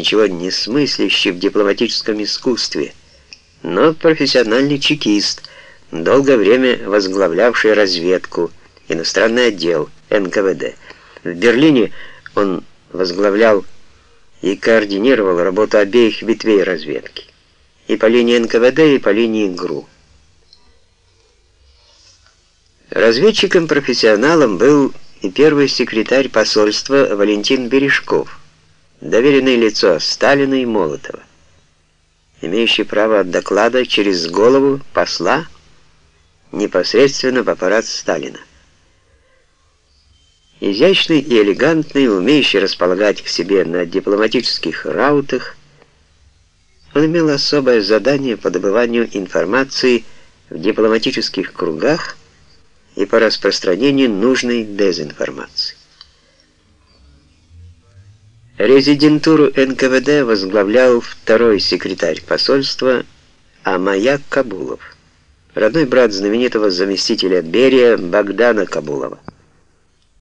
ничего не смыслящий в дипломатическом искусстве, но профессиональный чекист, долгое время возглавлявший разведку, иностранный отдел НКВД. В Берлине он возглавлял и координировал работу обеих ветвей разведки, и по линии НКВД, и по линии ГРУ. Разведчиком-профессионалом был и первый секретарь посольства Валентин Бережков, доверенное лицо Сталина и Молотова, имеющий право от доклада через голову посла непосредственно в аппарат Сталина. Изящный и элегантный, умеющий располагать к себе на дипломатических раутах, он имел особое задание по добыванию информации в дипломатических кругах и по распространению нужной дезинформации. Резидентуру НКВД возглавлял второй секретарь посольства Амаяк Кабулов, родной брат знаменитого заместителя Берия Богдана Кабулова.